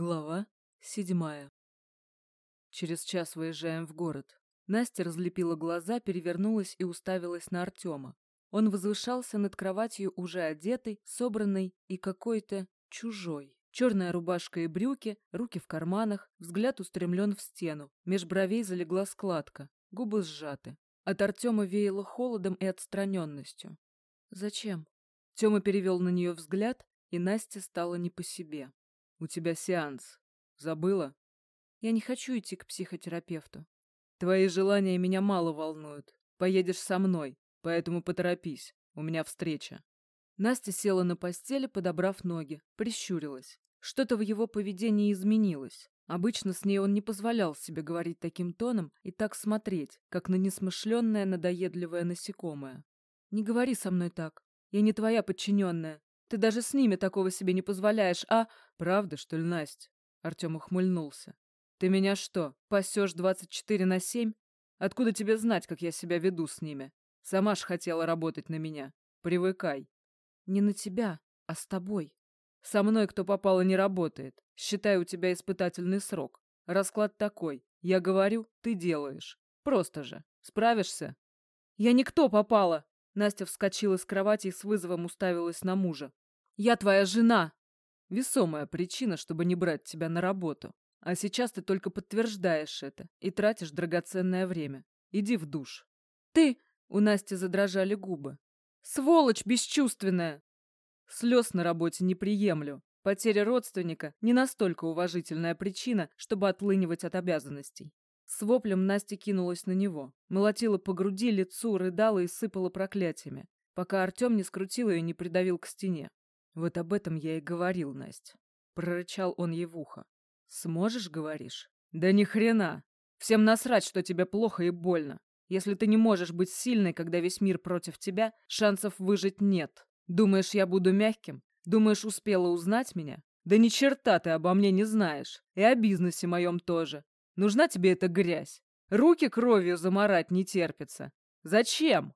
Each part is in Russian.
Глава седьмая. Через час выезжаем в город. Настя разлепила глаза, перевернулась и уставилась на Артема. Он возвышался над кроватью уже одетый, собранный и какой-то чужой. Черная рубашка и брюки, руки в карманах, взгляд устремлен в стену. Меж бровей залегла складка, губы сжаты. От Артема веяло холодом и отстраненностью. «Зачем?» Тема перевел на нее взгляд, и Настя стала не по себе. У тебя сеанс. Забыла? Я не хочу идти к психотерапевту. Твои желания меня мало волнуют. Поедешь со мной, поэтому поторопись. У меня встреча. Настя села на постели, подобрав ноги, прищурилась. Что-то в его поведении изменилось. Обычно с ней он не позволял себе говорить таким тоном и так смотреть, как на несмышленное надоедливое насекомое. «Не говори со мной так. Я не твоя подчиненная. Ты даже с ними такого себе не позволяешь, а...» «Правда, что ли, Настя?» Артем ухмыльнулся. «Ты меня что, пасешь 24 на 7? Откуда тебе знать, как я себя веду с ними? Сама ж хотела работать на меня. Привыкай». «Не на тебя, а с тобой». «Со мной кто попало не работает. Считай, у тебя испытательный срок. Расклад такой. Я говорю, ты делаешь. Просто же. Справишься?» «Я никто попала!» Настя вскочила с кровати и с вызовом уставилась на мужа. «Я твоя жена!» Весомая причина, чтобы не брать тебя на работу. А сейчас ты только подтверждаешь это и тратишь драгоценное время. Иди в душ. Ты... У Насти задрожали губы. Сволочь бесчувственная! Слез на работе не приемлю. Потеря родственника – не настолько уважительная причина, чтобы отлынивать от обязанностей. С воплем Настя кинулась на него, молотила по груди, лицу, рыдала и сыпала проклятиями, пока Артем не скрутил ее и не придавил к стене. Вот об этом я и говорил, Настя. Прорычал он ей в ухо. Сможешь, говоришь? Да ни хрена. Всем насрать, что тебе плохо и больно. Если ты не можешь быть сильной, когда весь мир против тебя, шансов выжить нет. Думаешь, я буду мягким? Думаешь, успела узнать меня? Да ни черта ты обо мне не знаешь. И о бизнесе моем тоже. Нужна тебе эта грязь. Руки кровью заморать не терпится. Зачем?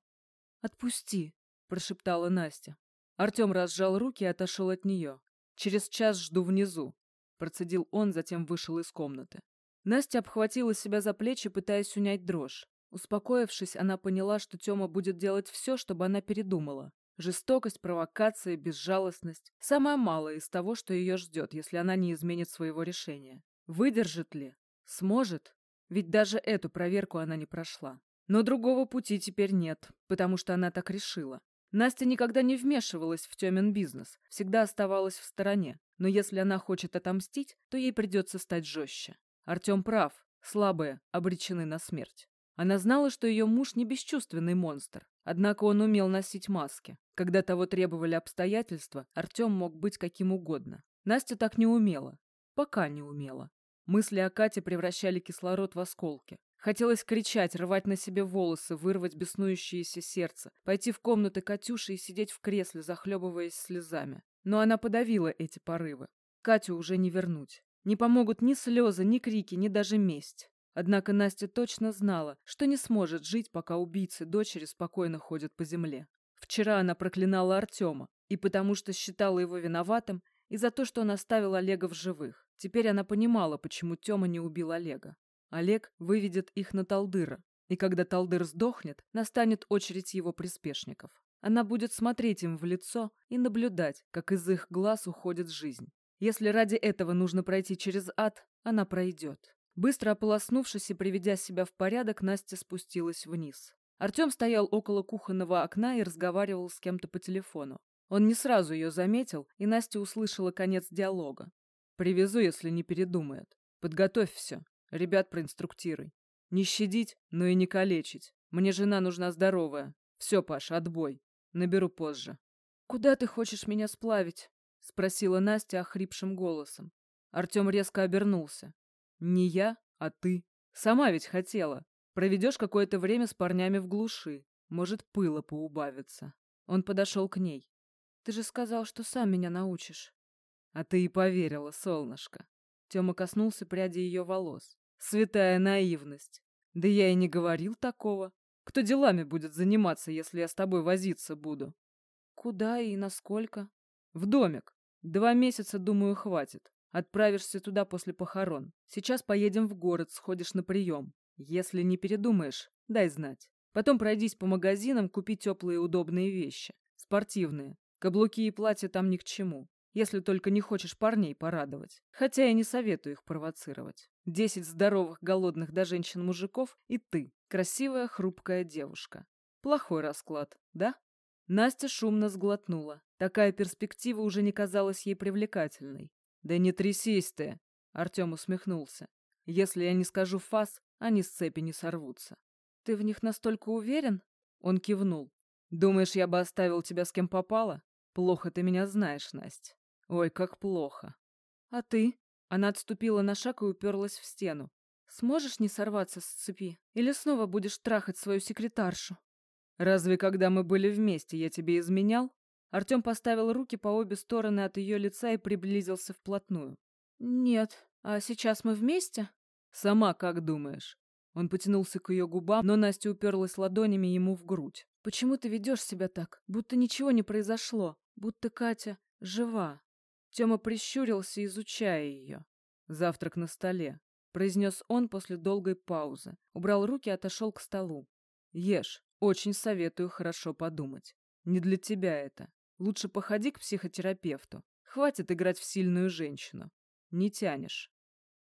Отпусти, прошептала Настя. Артем разжал руки и отошел от нее. «Через час жду внизу», — процедил он, затем вышел из комнаты. Настя обхватила себя за плечи, пытаясь унять дрожь. Успокоившись, она поняла, что Тёма будет делать все, чтобы она передумала. Жестокость, провокация, безжалостность – самое малое из того, что ее ждет, если она не изменит своего решения. Выдержит ли? Сможет? Ведь даже эту проверку она не прошла. Но другого пути теперь нет, потому что она так решила. Настя никогда не вмешивалась в Тёмин бизнес, всегда оставалась в стороне. Но если она хочет отомстить, то ей придется стать жестче. Артем прав, слабые обречены на смерть. Она знала, что ее муж не бесчувственный монстр, однако он умел носить маски. Когда того требовали обстоятельства, Артем мог быть каким угодно. Настя так не умела. Пока не умела. Мысли о Кате превращали кислород в осколки. Хотелось кричать, рвать на себе волосы, вырвать беснующееся сердце, пойти в комнаты Катюши и сидеть в кресле, захлебываясь слезами. Но она подавила эти порывы. Катю уже не вернуть. Не помогут ни слезы, ни крики, ни даже месть. Однако Настя точно знала, что не сможет жить, пока убийцы дочери спокойно ходят по земле. Вчера она проклинала Артема, и потому что считала его виноватым, и за то, что он оставил Олега в живых. Теперь она понимала, почему Тёма не убил Олега. Олег выведет их на Талдыра, и когда Талдыр сдохнет, настанет очередь его приспешников. Она будет смотреть им в лицо и наблюдать, как из их глаз уходит жизнь. Если ради этого нужно пройти через ад, она пройдет. Быстро ополоснувшись и приведя себя в порядок, Настя спустилась вниз. Артем стоял около кухонного окна и разговаривал с кем-то по телефону. Он не сразу ее заметил, и Настя услышала конец диалога. «Привезу, если не передумает. Подготовь все. Ребят проинструктируй. Не щадить, но и не калечить. Мне жена нужна здоровая. Все, Паша, отбой. Наберу позже. «Куда ты хочешь меня сплавить?» — спросила Настя охрипшим голосом. Артем резко обернулся. «Не я, а ты. Сама ведь хотела. Проведешь какое-то время с парнями в глуши. Может, пыла поубавится». Он подошел к ней. «Ты же сказал, что сам меня научишь». «А ты и поверила, солнышко». Тёма коснулся пряди ее волос. Святая наивность. Да я и не говорил такого. Кто делами будет заниматься, если я с тобой возиться буду? Куда и насколько? В домик. Два месяца, думаю, хватит. Отправишься туда после похорон. Сейчас поедем в город, сходишь на прием. Если не передумаешь, дай знать. Потом пройдись по магазинам, купи теплые удобные вещи. Спортивные. Каблуки и платья там ни к чему. Если только не хочешь парней порадовать. Хотя я не советую их провоцировать. Десять здоровых, голодных до женщин мужиков и ты, красивая, хрупкая девушка. Плохой расклад, да? Настя шумно сглотнула. Такая перспектива уже не казалась ей привлекательной. «Да не трясись ты!» — Артем усмехнулся. «Если я не скажу фас, они с цепи не сорвутся». «Ты в них настолько уверен?» Он кивнул. «Думаешь, я бы оставил тебя с кем попало? Плохо ты меня знаешь, Настя. Ой, как плохо. А ты? Она отступила на шаг и уперлась в стену. Сможешь не сорваться с цепи? Или снова будешь трахать свою секретаршу? Разве когда мы были вместе, я тебе изменял? Артем поставил руки по обе стороны от ее лица и приблизился вплотную. Нет. А сейчас мы вместе? Сама как думаешь? Он потянулся к ее губам, но Настя уперлась ладонями ему в грудь. Почему ты ведешь себя так, будто ничего не произошло, будто Катя жива? Тёма прищурился, изучая ее. «Завтрак на столе», — произнес он после долгой паузы. Убрал руки и отошел к столу. «Ешь. Очень советую хорошо подумать. Не для тебя это. Лучше походи к психотерапевту. Хватит играть в сильную женщину. Не тянешь».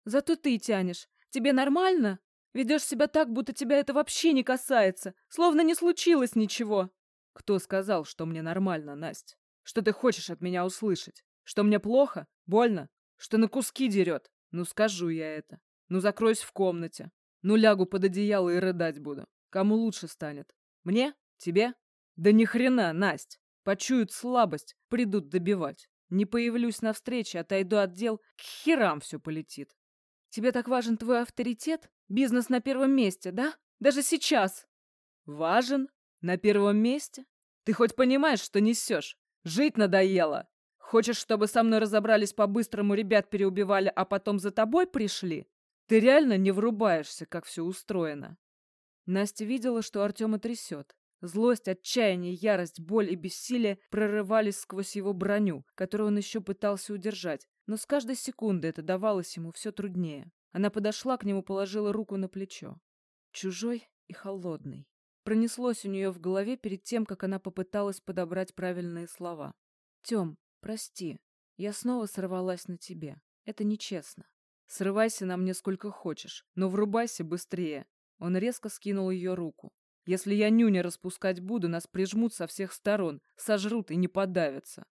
«Зато ты тянешь. Тебе нормально? Ведешь себя так, будто тебя это вообще не касается. Словно не случилось ничего». «Кто сказал, что мне нормально, Настя? Что ты хочешь от меня услышать?» Что мне плохо? Больно? Что на куски дерет? Ну, скажу я это. Ну, закроюсь в комнате. Ну, лягу под одеяло и рыдать буду. Кому лучше станет? Мне? Тебе? Да ни хрена, Насть. Почуют слабость, придут добивать. Не появлюсь на встрече, отойду от дел, к херам все полетит. Тебе так важен твой авторитет? Бизнес на первом месте, да? Даже сейчас. Важен? На первом месте? Ты хоть понимаешь, что несешь? Жить надоело. Хочешь, чтобы со мной разобрались по-быстрому, ребят переубивали, а потом за тобой пришли? Ты реально не врубаешься, как все устроено?» Настя видела, что Артема трясет. Злость, отчаяние, ярость, боль и бессилие прорывались сквозь его броню, которую он еще пытался удержать, но с каждой секунды это давалось ему все труднее. Она подошла к нему, положила руку на плечо. Чужой и холодный. Пронеслось у нее в голове перед тем, как она попыталась подобрать правильные слова. «Тем, Прости, я снова сорвалась на тебе. Это нечестно. Срывайся на мне сколько хочешь, но врубайся быстрее. Он резко скинул ее руку. Если я нюня распускать буду, нас прижмут со всех сторон, сожрут и не подавятся.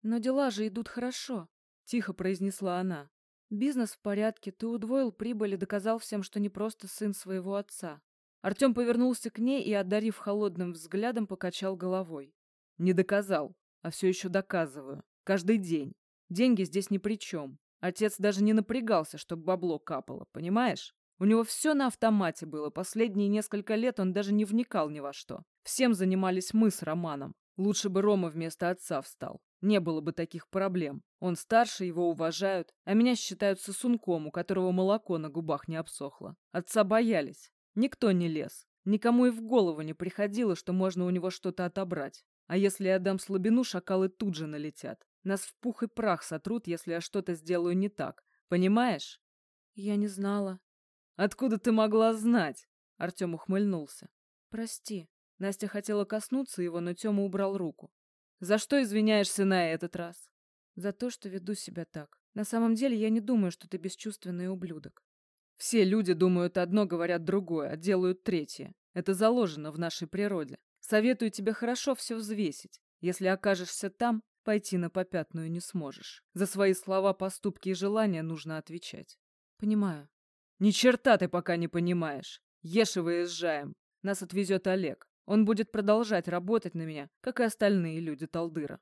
Но дела же идут хорошо, тихо произнесла она. Бизнес в порядке, ты удвоил прибыль и доказал всем, что не просто сын своего отца. Артем повернулся к ней и, одарив холодным взглядом, покачал головой. Не доказал, а все еще доказываю. Каждый день. Деньги здесь ни при чем. Отец даже не напрягался, чтобы бабло капало, понимаешь? У него все на автомате было. Последние несколько лет он даже не вникал ни во что. Всем занимались мы с Романом. Лучше бы Рома вместо отца встал. Не было бы таких проблем. Он старше, его уважают, а меня считают сосунком, у которого молоко на губах не обсохло. Отца боялись. Никто не лез. Никому и в голову не приходило, что можно у него что-то отобрать. А если я дам слабину, шакалы тут же налетят. Нас в пух и прах сотрут, если я что-то сделаю не так. Понимаешь? Я не знала. Откуда ты могла знать? Артем ухмыльнулся. Прости. Настя хотела коснуться его, но Тёма убрал руку. За что извиняешься на этот раз? За то, что веду себя так. На самом деле я не думаю, что ты бесчувственный ублюдок. Все люди думают одно, говорят другое, а делают третье. Это заложено в нашей природе. Советую тебе хорошо все взвесить. Если окажешься там, пойти на попятную не сможешь. За свои слова, поступки и желания нужно отвечать. Понимаю. Ни черта ты пока не понимаешь. Ешь и выезжаем. Нас отвезет Олег. Он будет продолжать работать на меня, как и остальные люди Талдыра.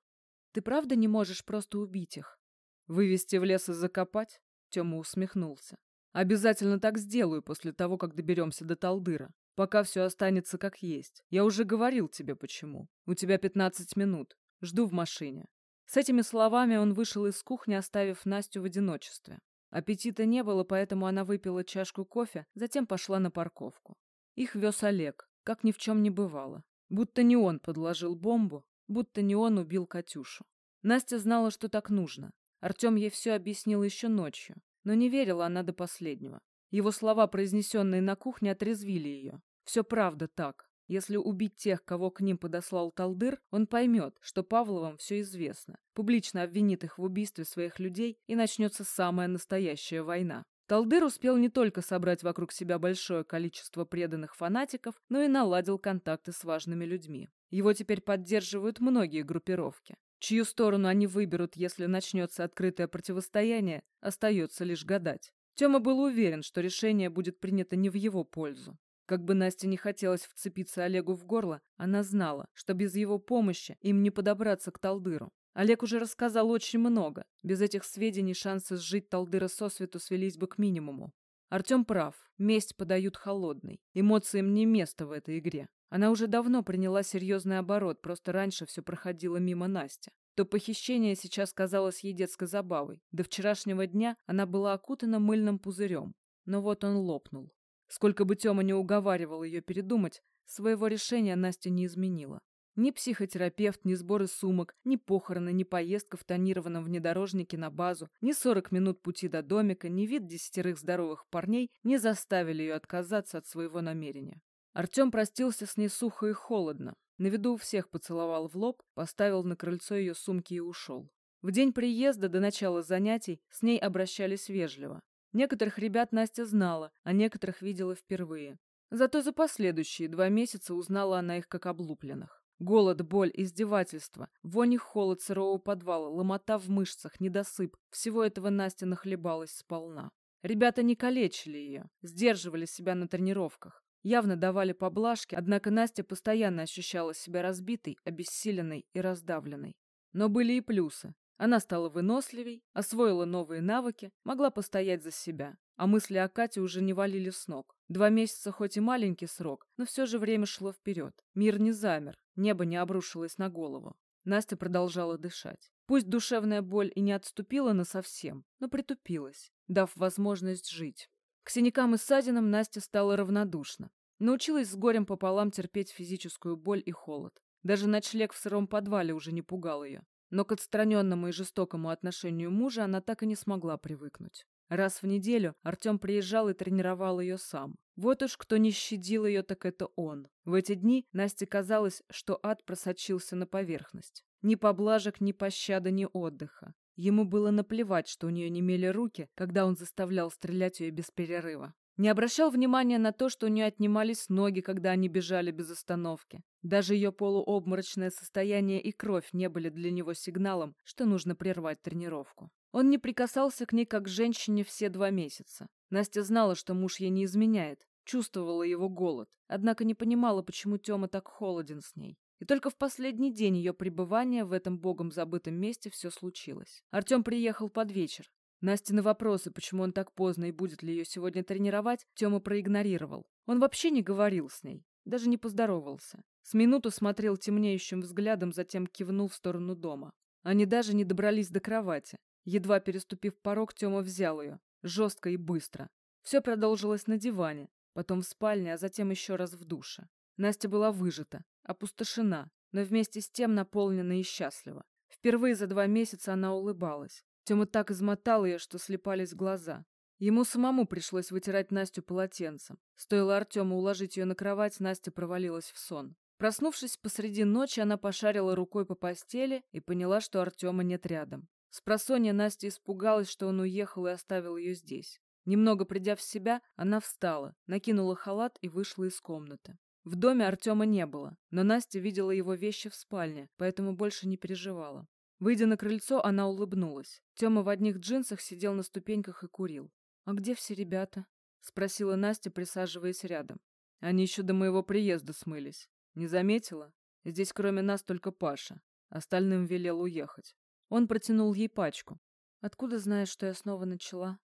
Ты правда не можешь просто убить их? Вывести в лес и закопать? Тёма усмехнулся. Обязательно так сделаю после того, как доберемся до Талдыра. Пока все останется как есть. Я уже говорил тебе почему. У тебя пятнадцать минут. Жду в машине. С этими словами он вышел из кухни, оставив Настю в одиночестве. Аппетита не было, поэтому она выпила чашку кофе, затем пошла на парковку. Их вез Олег, как ни в чем не бывало. Будто не он подложил бомбу, будто не он убил Катюшу. Настя знала, что так нужно. Артем ей все объяснил еще ночью, но не верила она до последнего. Его слова, произнесенные на кухне, отрезвили ее. Все правда так. Если убить тех, кого к ним подослал Талдыр, он поймет, что Павловым все известно, публично обвинит их в убийстве своих людей и начнется самая настоящая война. Талдыр успел не только собрать вокруг себя большое количество преданных фанатиков, но и наладил контакты с важными людьми. Его теперь поддерживают многие группировки. Чью сторону они выберут, если начнется открытое противостояние, остается лишь гадать. Тёма был уверен, что решение будет принято не в его пользу. Как бы Насте не хотелось вцепиться Олегу в горло, она знала, что без его помощи им не подобраться к Талдыру. Олег уже рассказал очень много. Без этих сведений шансы сжить Талдыра сосвету свелись бы к минимуму. Артем прав. Месть подают холодной. Эмоциям не место в этой игре. Она уже давно приняла серьезный оборот, просто раньше все проходило мимо Насти. То похищение сейчас казалось ей детской забавой. До вчерашнего дня она была окутана мыльным пузырем. Но вот он лопнул. Сколько бы Тёма не уговаривал ее передумать, своего решения Настя не изменила. Ни психотерапевт, ни сборы сумок, ни похороны, ни поездка в тонированном внедорожнике на базу, ни 40 минут пути до домика, ни вид десятерых здоровых парней не заставили ее отказаться от своего намерения. Артем простился с ней сухо и холодно. На виду у всех поцеловал в лоб, поставил на крыльцо ее сумки и ушел. В день приезда до начала занятий с ней обращались вежливо. Некоторых ребят Настя знала, а некоторых видела впервые. Зато за последующие два месяца узнала она их как облупленных. Голод, боль, издевательство, вонь и холод сырого подвала, ломота в мышцах, недосып – всего этого Настя нахлебалась сполна. Ребята не калечили ее, сдерживали себя на тренировках явно давали поблажки, однако Настя постоянно ощущала себя разбитой, обессиленной и раздавленной. Но были и плюсы. Она стала выносливей, освоила новые навыки, могла постоять за себя. А мысли о Кате уже не валили с ног. Два месяца хоть и маленький срок, но все же время шло вперед. Мир не замер, небо не обрушилось на голову. Настя продолжала дышать. Пусть душевная боль и не отступила на совсем, но притупилась, дав возможность жить. К синякам и ссадинам Настя стала равнодушна. Научилась с горем пополам терпеть физическую боль и холод. Даже ночлег в сыром подвале уже не пугал ее. Но к отстраненному и жестокому отношению мужа она так и не смогла привыкнуть. Раз в неделю Артем приезжал и тренировал ее сам. Вот уж кто не щадил ее, так это он. В эти дни Насте казалось, что ад просочился на поверхность. Ни поблажек, ни пощады, ни отдыха. Ему было наплевать, что у нее немели руки, когда он заставлял стрелять ее без перерыва. Не обращал внимания на то, что у нее отнимались ноги, когда они бежали без остановки. Даже ее полуобморочное состояние и кровь не были для него сигналом, что нужно прервать тренировку. Он не прикасался к ней как к женщине все два месяца. Настя знала, что муж ей не изменяет, чувствовала его голод, однако не понимала, почему Тёма так холоден с ней. И только в последний день ее пребывания в этом богом забытом месте все случилось. Артем приехал под вечер. Настя на вопросы, почему он так поздно и будет ли ее сегодня тренировать, Тёма проигнорировал. Он вообще не говорил с ней, даже не поздоровался. С минуту смотрел темнеющим взглядом, затем кивнул в сторону дома. Они даже не добрались до кровати. Едва переступив порог, Тёма взял ее. Жестко и быстро. Все продолжилось на диване, потом в спальне, а затем еще раз в душе. Настя была выжата, опустошена, но вместе с тем наполнена и счастлива. Впервые за два месяца она улыбалась. Тёма так измотал ее, что слепались глаза. Ему самому пришлось вытирать Настю полотенцем. Стоило Артему уложить ее на кровать, Настя провалилась в сон. Проснувшись посреди ночи, она пошарила рукой по постели и поняла, что Артема нет рядом. С просонья Настя испугалась, что он уехал и оставил ее здесь. Немного придя в себя, она встала, накинула халат и вышла из комнаты. В доме Артема не было, но Настя видела его вещи в спальне, поэтому больше не переживала. Выйдя на крыльцо, она улыбнулась. Тёма в одних джинсах сидел на ступеньках и курил. «А где все ребята?» — спросила Настя, присаживаясь рядом. «Они еще до моего приезда смылись. Не заметила? Здесь кроме нас только Паша. Остальным велел уехать». Он протянул ей пачку. «Откуда знаешь, что я снова начала?»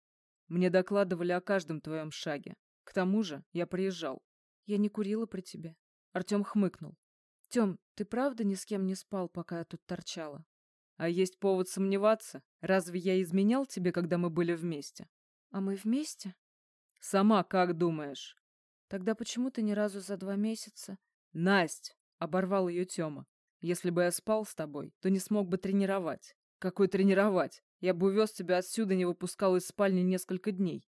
«Мне докладывали о каждом твоем шаге. К тому же я приезжал. Я не курила при тебе. Артем хмыкнул. Тем, ты правда ни с кем не спал, пока я тут торчала? А есть повод сомневаться? Разве я изменял тебе, когда мы были вместе? А мы вместе? Сама как думаешь? Тогда почему ты ни разу за два месяца... Насть! Оборвал ее Тёма. Если бы я спал с тобой, то не смог бы тренировать. Какой тренировать? Я бы увез тебя отсюда, не выпускал из спальни несколько дней.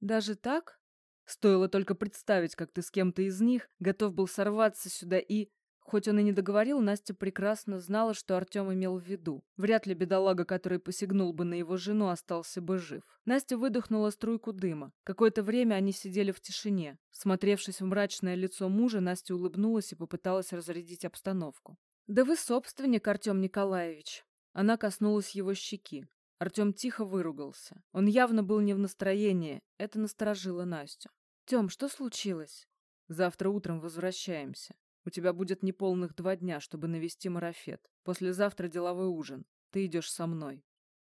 Даже так? Стоило только представить, как ты с кем-то из них готов был сорваться сюда и... Хоть он и не договорил, Настя прекрасно знала, что Артем имел в виду. Вряд ли бедолага, который посягнул бы на его жену, остался бы жив. Настя выдохнула струйку дыма. Какое-то время они сидели в тишине. Смотревшись в мрачное лицо мужа, Настя улыбнулась и попыталась разрядить обстановку. «Да вы собственник, Артем Николаевич!» Она коснулась его щеки. Артем тихо выругался. Он явно был не в настроении. Это насторожило Настю. «Тем, что случилось?» «Завтра утром возвращаемся. У тебя будет неполных два дня, чтобы навести марафет. Послезавтра деловой ужин. Ты идешь со мной.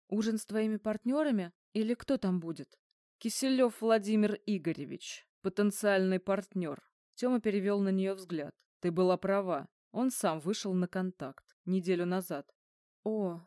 Ужин с твоими партнерами? Или кто там будет? Киселев Владимир Игоревич. Потенциальный партнер. Тёма перевел на нее взгляд. Ты была права. Он сам вышел на контакт. Неделю назад. О,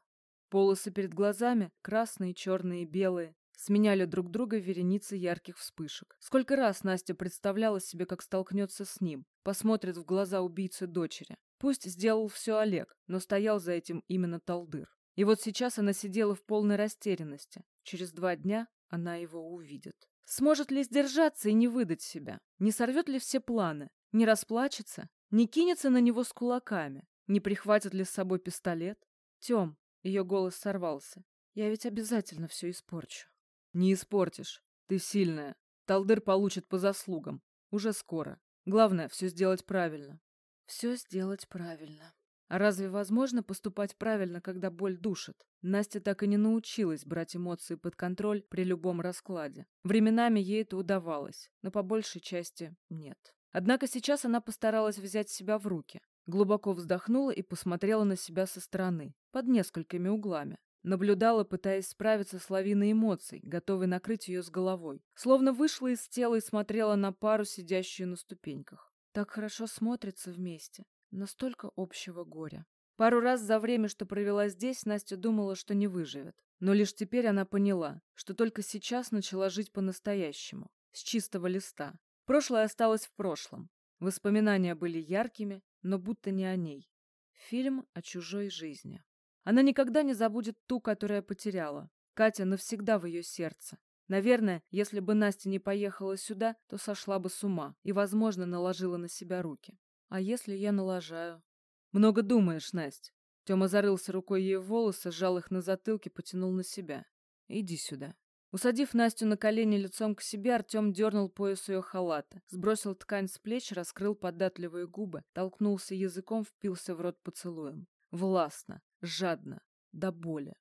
полосы перед глазами, красные, черные, белые, сменяли друг друга вереницы ярких вспышек. Сколько раз Настя представляла себе, как столкнется с ним, посмотрит в глаза убийцы дочери. Пусть сделал все Олег, но стоял за этим именно Талдыр. И вот сейчас она сидела в полной растерянности. Через два дня она его увидит. Сможет ли сдержаться и не выдать себя? Не сорвет ли все планы? Не расплачется? Не кинется на него с кулаками? Не прихватит ли с собой пистолет? Тем, ее голос сорвался. Я ведь обязательно все испорчу. Не испортишь. Ты сильная. Талдыр получит по заслугам. Уже скоро. Главное, все сделать правильно. Все сделать правильно. А разве возможно поступать правильно, когда боль душит? Настя так и не научилась брать эмоции под контроль при любом раскладе. Временами ей это удавалось, но по большей части нет. Однако сейчас она постаралась взять себя в руки. Глубоко вздохнула и посмотрела на себя со стороны, под несколькими углами. Наблюдала, пытаясь справиться с лавиной эмоций, готовой накрыть ее с головой. Словно вышла из тела и смотрела на пару, сидящую на ступеньках. Так хорошо смотрится вместе. Настолько общего горя. Пару раз за время, что провела здесь, Настя думала, что не выживет. Но лишь теперь она поняла, что только сейчас начала жить по-настоящему, с чистого листа. Прошлое осталось в прошлом. Воспоминания были яркими, но будто не о ней. Фильм о чужой жизни. Она никогда не забудет ту, которая потеряла. Катя навсегда в ее сердце. Наверное, если бы Настя не поехала сюда, то сошла бы с ума и, возможно, наложила на себя руки. А если я налажаю? Много думаешь, Настя. Тёма зарылся рукой ей в волосы, сжал их на затылке, потянул на себя. Иди сюда. Усадив Настю на колени лицом к себе, Артем дернул пояс ее халата, сбросил ткань с плеч, раскрыл податливые губы, толкнулся языком, впился в рот поцелуем. Властно, жадно, до боли.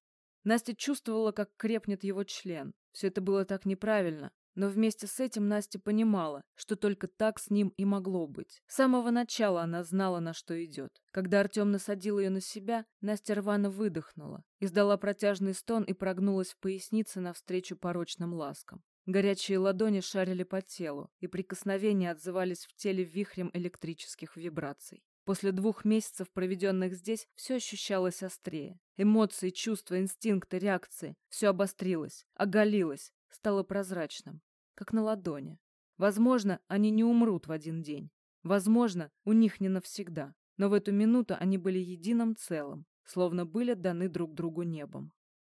Настя чувствовала, как крепнет его член. Все это было так неправильно, но вместе с этим Настя понимала, что только так с ним и могло быть. С самого начала она знала, на что идет. Когда Артем насадил ее на себя, Настя рвано выдохнула, издала протяжный стон и прогнулась в пояснице навстречу порочным ласкам. Горячие ладони шарили по телу, и прикосновения отзывались в теле вихрем электрических вибраций. После двух месяцев, проведенных здесь, все ощущалось острее. Эмоции, чувства, инстинкты, реакции – все обострилось, оголилось, стало прозрачным, как на ладони. Возможно, они не умрут в один день. Возможно, у них не навсегда. Но в эту минуту они были единым целым, словно были даны друг другу небом.